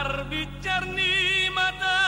Arbicarni mata